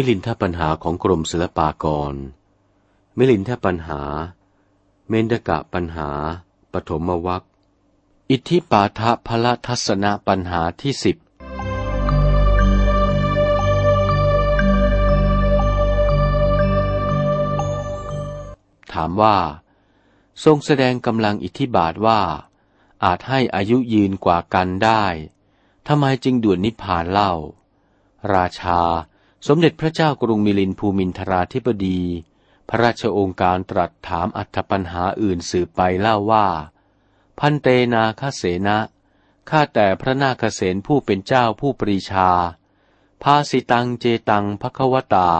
มิลินทปัญหาของกรมศิลปากร มิลินทปัญหา เมนดกะปัญหา ปฐมวัคอิทธิปาทะพละทัศนะปัญหาที่สิบถามว่า ทรงแสดงกำลังอิทธิบาทว่า อาจให้อายุยืนกว่ากันได้ทำไมจึงด่วนนิพพานเล่า ราชา สมเด็จพระเจ้ากรุงมิลินภูมินทราธิบดี พระราชองค์การตรัสถามอัธปัญหาอื่นสืบไปเล่าว่า พันเตนาคเสนะข้าแต่พระนาคเสนผู้เป็นเจ้าผู้ปรีชา ภาสิตังเจตังภควตา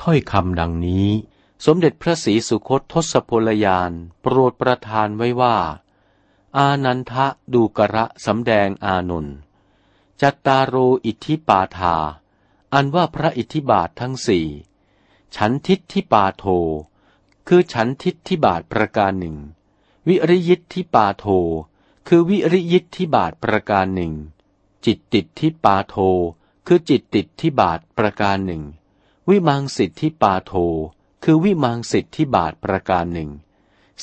ถ้อยคำดังนี้ สมเด็จพระศรีสุคตทศพลยาน โปรดประทานไว้ว่า อานันทะดูกระสำแดงอานนท์จัตตาโรอิทธิปาทา อันว่าพระอิทธิบาททั้งสี่ฉันทิฏทิปาโท คือฉันทิฏทิบาทประการหนึ่ง วิริยิทธิปาโท คือวิริยิทธิบาทประการหนึ่ง จิตติดที่ปาโท คือจิตติดที่บาทประการหนึ่ง วิมังสิทธิปาโท คือวิมังสิทธิบาทประการหนึ่ง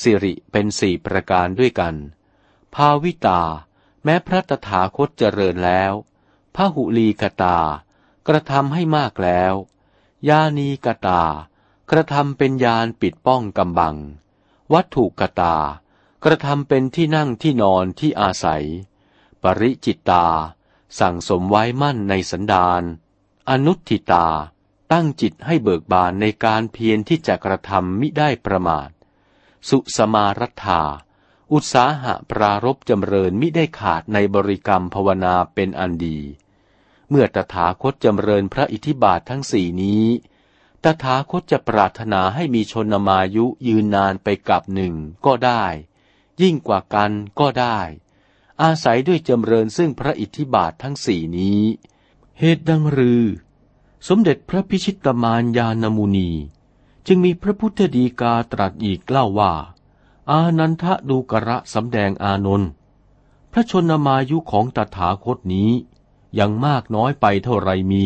สิริเป็นสี่ประการด้วยกัน ภาวิตา แม้พระตถาคตเจริญแล้วพระหุลีกตา กระทำให้มากแล้ว ยานีกตา กระทำเป็นยานปิดป้องกำบัง วัตถุกตา กระทำเป็นที่นั่งที่นอนที่อาศัย ปริจิตตา สั่งสมไว้มั่นในสันดาน อนุทิตา ตั้งจิตให้เบิกบานในการเพียรที่จะกระทำมิได้ประมาท สุสมารัฐาอุตสาหะปรารบจำเริญมิได้ขาดในบริกรรมภาวนาเป็นอันดี เมื่อตถาคตจำเริญพระอิทธิบาททั้งสี่นี้ ตถาคตจะปรารถนาให้มีชนมายุยืนนานไปกับหนึ่งก็ได้ ยิ่งกว่ากันก็ได้ อาศัยด้วยจำเริญซึ่งพระอิทธิบาททั้งสี่นี้ เหตุดังรือ สมเด็จพระพิชิตมารยานมุนี จึงมีพระพุทธดีกาตรัสอีกเล่าว่า อานันทะดูกระสำแดงอานนท์พระชนมายุของตถาคตนี้ ยังมากน้อยไปเท่าไรมี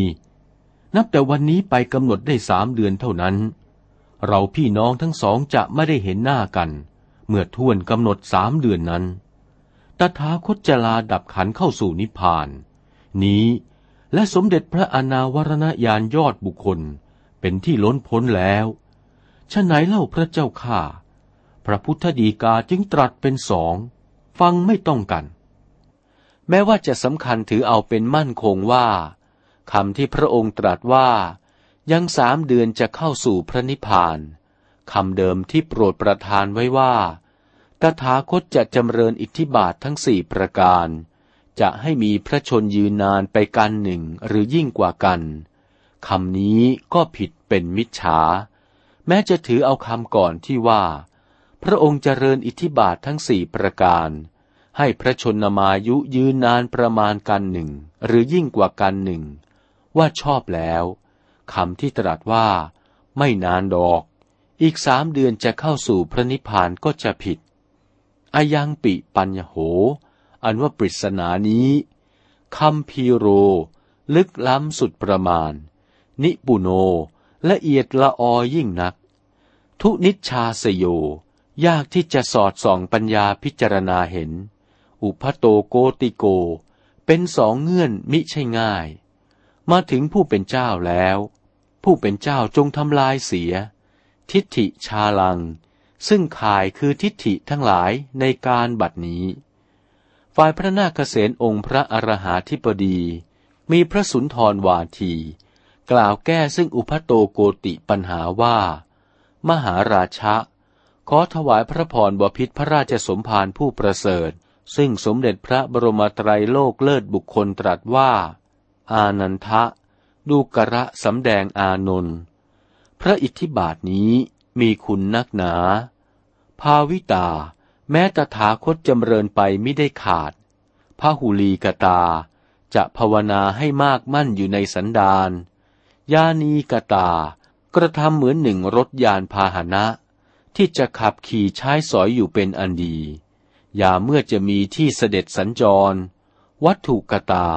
นับแต่วันนี้ไปกำหนดได้สามเดือนเท่านั้น เราพี่น้องทั้งสองจะไม่ได้เห็นหน้ากัน เมื่อท่วนกำหนดสามเดือนนั้น ตถาคตจลาดับขันเข้าสู่นิพพาน นี้และสมเด็จพระอนาวรณญาณยอดบุคคลเป็นที่ล้นพ้นแล้วฉะไหนเล่าพระเจ้าข้า พระพุทธดีกาจึงตรัสเป็นสอง ฟังไม่ต้องกัน แม้ว่าจะสำคัญถือเอาเป็นมั่นคงว่าคำที่พระองค์ตรัสว่า ยังสามเดือนจะเข้าสู่พระนิพพานคำเดิมที่โปรดประทานไว้ว่า ตถาคตจะจำเริญอิทธิบาททั้งสี่ประการ จะให้มีพระชนยืนนานไปกันหนึ่งหรือยิ่งกว่ากันคำนี้ก็ผิดเป็นมิจฉา แม้จะถือเอาคำก่อนที่ว่า พระองค์เจริญอิทธิบาททั้งสี่ประการ ให้พระชนมายุยืนนานประมาณกันหนึ่ง หรือยิ่งกว่ากันหนึ่ง ว่าชอบแล้วคำที่ตรัสว่า ไม่นานดอก อีกสามเดือนจะเข้าสู่พระนิพพานก็จะผิด อายังปิปัญโห อันว่าปริศนานี้คำพีโร ลึกล้ำสุดประมาณ นิปุโนละเอียดละออยิ่งนัก ทุนิชาสโย ยากที่จะสอดส่องปัญญาพิจารณาเห็น อุพโตโกติโก เป็นสองเงื่อนมิใช่ง่าย มาถึงผู้เป็นเจ้าแล้ว ผู้เป็นเจ้าจงทำลายเสีย ทิฏฐิชาลัง ซึ่งขายคือทิฏฐิทั้งหลายในการบัดนี้ ฝ่ายพระนาคเษนองค์พระอรหาธิปดี มีพระสุนทรวาที กล่าวแก้ซึ่งอุพโตโกติปัญหาว่า มหาราชะขอถวายพระพรบพิษพระราชสมภารผู้ประเสริฐ ซึ่งสมเด็จพระบรมไตรโลกเลิศบุคคลตรัสว่า อานันทะ ดูกระสำแดงอานนท์พระอิทธิบาทนี้มีคุณนักหนา ภาวิตา แม้ตถาคตจำเริญไปไม่ได้ขาดพระหุลีกตา จะภาวนาให้มากมั่นอยู่ในสันดานยานีกตา กระทำเหมือนหนึ่งรถยานพาหนะ ที่จะขับขี่ใช้สอยอยู่เป็นอันดี อย่าเมื่อจะมีที่เสด็จสัญจร วัตถุกตา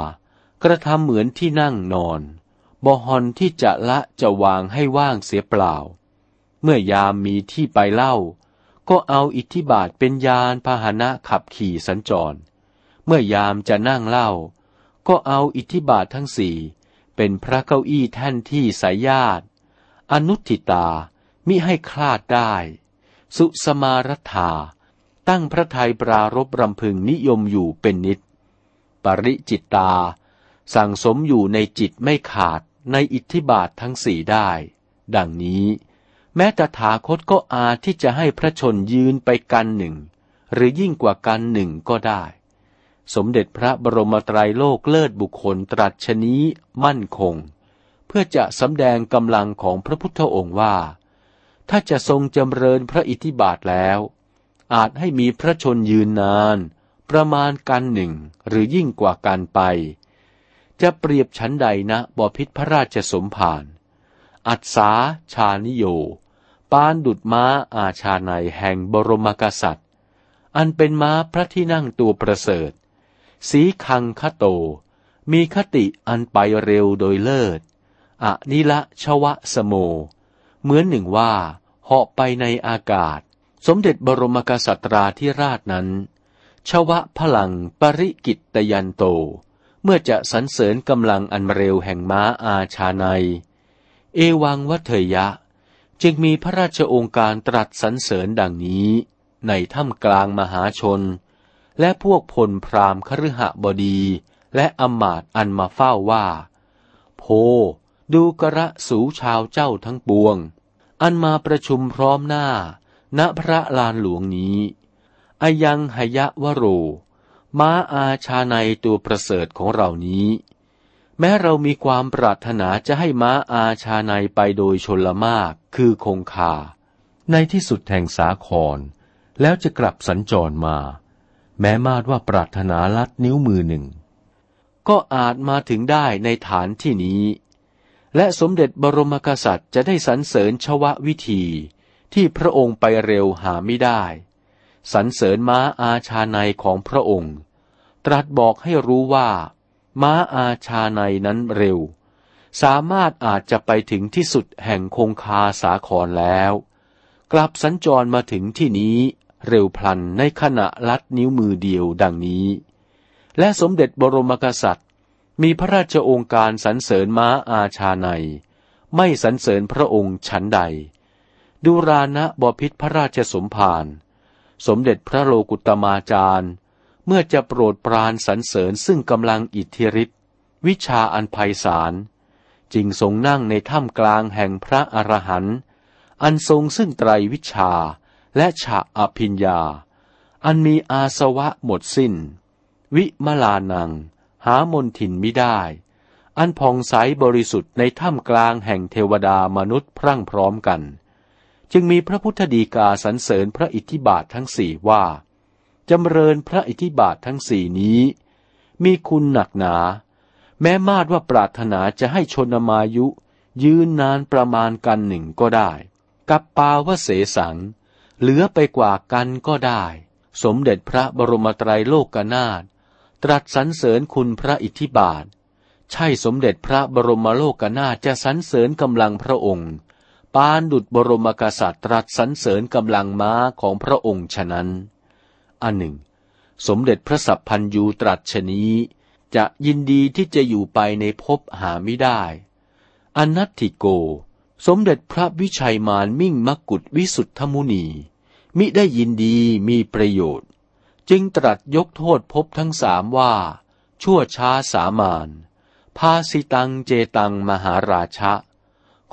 กระทำเหมือนที่นั่งนอนบอฮอนที่จะละจะวางให้ว่างเสียเปล่า เมื่อยามมีที่ไปเล่า ก็เอาอิทธิบาทเป็นยานพาหนะขับขี่สัญจร เมื่อยามจะนั่งเล่า ก็เอาอิทธิบาททั้งสี่เป็นพระเก้าอี้แท่นที่สายญาติ อนุทิตามิให้คลาดได้ สุสมารัฐา ตั้งพระทัยปรารบรำพึงนิยมอยู่เป็นนิด ปริจิตตา สั่งสมอยู่ในจิตไม่ขาดในอิทธิบาททั้งสี่ได้ ดังนี้ แม้ตถาคตก็อาจที่จะให้พระชนยืนไปกันหนึ่ง หรือยิ่งกว่ากันหนึ่งก็ได้ สมเด็จพระบรมไตรโลกเลิศบุคคลตรัสชนี้มั่นคง เพื่อจะสำแดงกำลังของพระพุทธองค์ว่า ถ้าจะทรงจำเริญพระอิทธิบาทแล้ว อาจให้มีพระชนยืนนาน ประมาณกันหนึ่งหรือยิ่งกว่ากันไป จะเปรียบชั้นใดนะบอพิษพระราชสมภารอัศาชานิโย ปานดุดม้าอาชาในแห่งบรมกษัตริย์ อันเป็นม้าพระที่นั่งตัวประเสริฐ สีคังคโต มีคติอันไปเร็วโดยเลิศอะนิละชวะสโม เหมือนหนึ่งว่าเหาะไปในอากาศ สมเด็จบรมกษัตราธิราชนั้น ชวะพลังปริกิตตยันโต เมื่อจะสรรเสริญกำลังอันเร็วแห่งม้าอาชาใน เอวังวัเยะ จึงมีพระราชองค์การตรัสสรรเสริญดังนี้ ในถ้ำกลางมหาชน และพวกพลพรามคฤหบดีและอมาตอันมาเฝ้าว่า โพ ดูกระสูชาวเจ้าทั้งปวง อันมาประชุมพร้อมหน้า ณพระลานหลวงนี้อายังหยะวโร ม้าอาชาในตัวประเสริฐของเรานี้ แม้เรามีความปรารถนาจะให้ม้าอาชาในไปโดยชนละมากคือคงคา ในที่สุดแห่งสาคร แล้วจะกลับสัญจรมา แม้มาดว่าปรารถนาลัดนิ้วมือหนึ่ง ก็อาจมาถึงได้ในฐานที่นี้และสมเด็จบรมกษัตริย์จะได้สรรเสริญชววิธี ที่พระองค์ไปเร็วหาไม่ได้สรรเสริญม้าอาชาในของพระองค์ ตรัสบอกให้รู้ว่า ม้าอาชาในนั้นเร็ว สามารถอาจจะไปถึงที่สุดแห่งคงคาสาครแล้ว กลับสัญจรมาถึงที่นี้เร็วพลันในขณะลัดนิ้วมือเดียวดังนี้ และสมเด็จบรมกษัตริย์ มีพระราชองค์การสรรเสริญม้าอาชาใน ไม่สรรเสริญพระองค์ฉันใด ดูรานะบพิษพระราชสมภาร สมเด็จพระโลกุตมาจารย์ เมื่อจะโปรดปรานสรรเสริญซึ่งกำลังอิทธิฤทธิวิชาอันไพศาลจิงทรงนั่งในถ้ำกลางแห่งพระอรหันต์อันทรงซึ่งไตรวิชาและฉะอภิญญา อันมีอาสวะหมดสิน้น วิมลานัง หามนถินมิได้ อันผ่องใสบริสุทธิ์ในถ้ำกลางแห่งเทวดามนุษย์พรั่งพร้อมกัน จึงมีพระพุทธดีกาสรรเสริญพระอิทธิบาททั้งสี่ว่าจำเริญพระอิทธิบาททั้งสี่นี้ มีคุณหนักหนา แม้มาดว่าปรารถนาจะให้ชนมายุ ยืนนานประมาณกันหนึ่งก็ได้ กับปาวเสสัง เหลือไปกว่ากันก็ได้ สมเด็จพระบรมไตรโลกนาถตรัสสรรเสริญคุณพระอิทธิบาท ใช่สมเด็จพระบรมโลกนาถจะสรรเสริญกำลังพระองค์ ปานดุจบรมกษัตริย์ตรัสสรรเสริญกำลังม้าของพระองค์ฉะนั้น อันหนึ่ง สมเด็จพระสัพพันยูตรัสชนี้ จะยินดีที่จะอยู่ไปในภพหาไม่ได้ อนัตติโก สมเด็จพระวิชัยมารมิ่งมกุฎวิสุทธมุนี มิได้ยินดีมีประโยชน์ จึงตรัสยกโทษภพทั้งสามว่า ชั่วช้าสามานพาสิตังเจตังมหาราชะ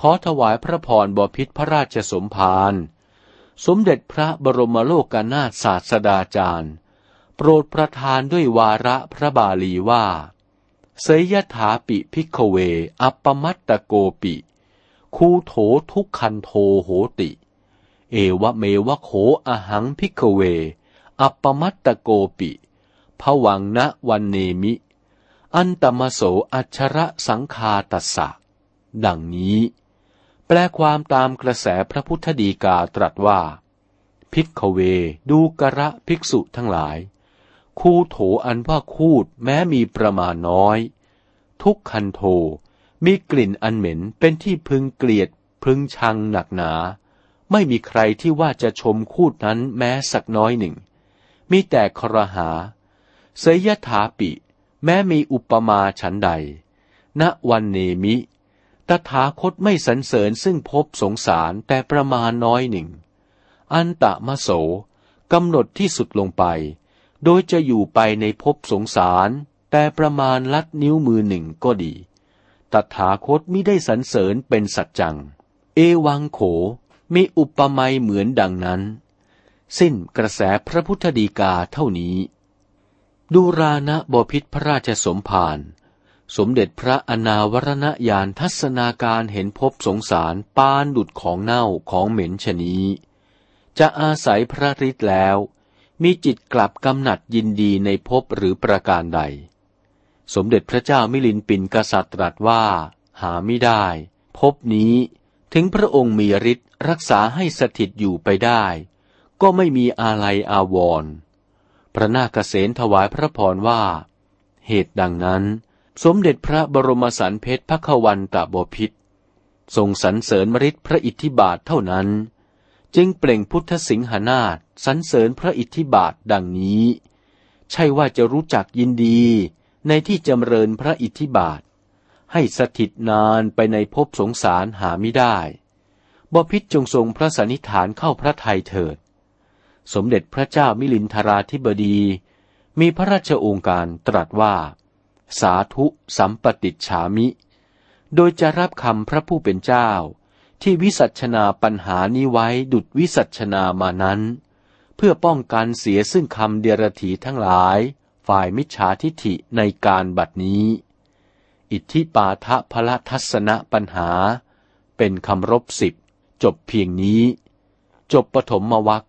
ขอถวายพระพรบพิษพระราชสมภาร สมเด็จพระบรมโลกานาถศาสดาจารย์ โปรดประทานด้วยวาระพระบาลีว่า เสยถาปิพิกเว อัปปมัตตโกปิ คูโถทุกคันโทโหติ เอวะเมวะโขอหังพิกเว อัปปมัตตโกปิผวังณวันเนมิ อันตมโสอัชระสังคาตัสสะ ดังนี้ แปลความตามกระแสพระพุทธดีกาตรัสว่า พิกเว ดูกระภิกษุทั้งหลาย คูโถอันว่าคูดแม้มีประมาณน้อย ทุกคันโท มีกลิ่นอันเหม็นเป็นที่พึงเกลียดพึงชังหนักหนา ไม่มีใครที่ว่าจะชมคูดนั้นแม้สักน้อยหนึ่ง มีแต่ครหา เสยถาปิ แม้มีอุปมาฉันใด ณวันเนมิ ตถาคตไม่สรรเสริญซึ่งพบสงสารแต่ประมาณน้อยหนึ่ง อันตะมะโสกำหนดที่สุดลงไป โดยจะอยู่ไปในภพสงสาร แต่ประมาณลัดนิ้วมือหนึ่งก็ดี ตถาคตมิได้สรรเสริญเป็นสัจจัง เอวังโข มีอุปมาเหมือนดังนั้น สิ้นกระแสพระพุทธดีกาเท่านี้ ดูรานะบพิษพระราชสมภาร สมเด็จพระอนาวรณญาณทัศนาการเห็นพบสงสารปานดุดของเน่าของเหม็นชนี้ จะอาศัยพระฤทธิ์แล้ว มีจิตกลับกำหนัดยินดีในภพหรือประการใด สมเด็จพระเจ้ามิลินปินกษัตริย์ตรัสว่า หาไม่ได้ภพนี้ถึงพระองค์มีฤทธิ์รักษาให้สถิตอยู่ไปได้ ก็ไม่มีอาลัยอาวรณ์พระนาคเษนถวายพระพรว่า เหตุดังนั้น สมเด็จพระบรมสันเพชรพระขวันตะบพิษทรงสรรเสริญมริษพระอิทธิบาทเท่านั้น จึงเปล่งพุทธสิงหนาฏสรรเสริญพระอิทธิบาทดังนี้ ใช่ว่าจะรู้จักยินดีในที่จำเริญพระอิทธิบาท ให้สถิตนานไปในภพสงสารหาไม่ได้บพิษจงทรงพระสันนิฐานเข้าพระทัยเถิด สมเด็จพระเจ้ามิลินทราธิบดี มีพระราชโองการตรัสว่า สาธุสัมปติฉามิ โดยจะรับคำพระผู้เป็นเจ้า ที่วิสัชนาปัญหานี้ไว้ดุดวิสัชนามานั้น เพื่อป้องกันเสียซึ่งคำเดียรถีทั้งหลาย ฝ่ายมิจฉาทิฐิในการบัดนี้ อิทธิปาทะพละทัศนะปัญหา เป็นคำรบสิบจบเพียงนี้ จบปฐมวัค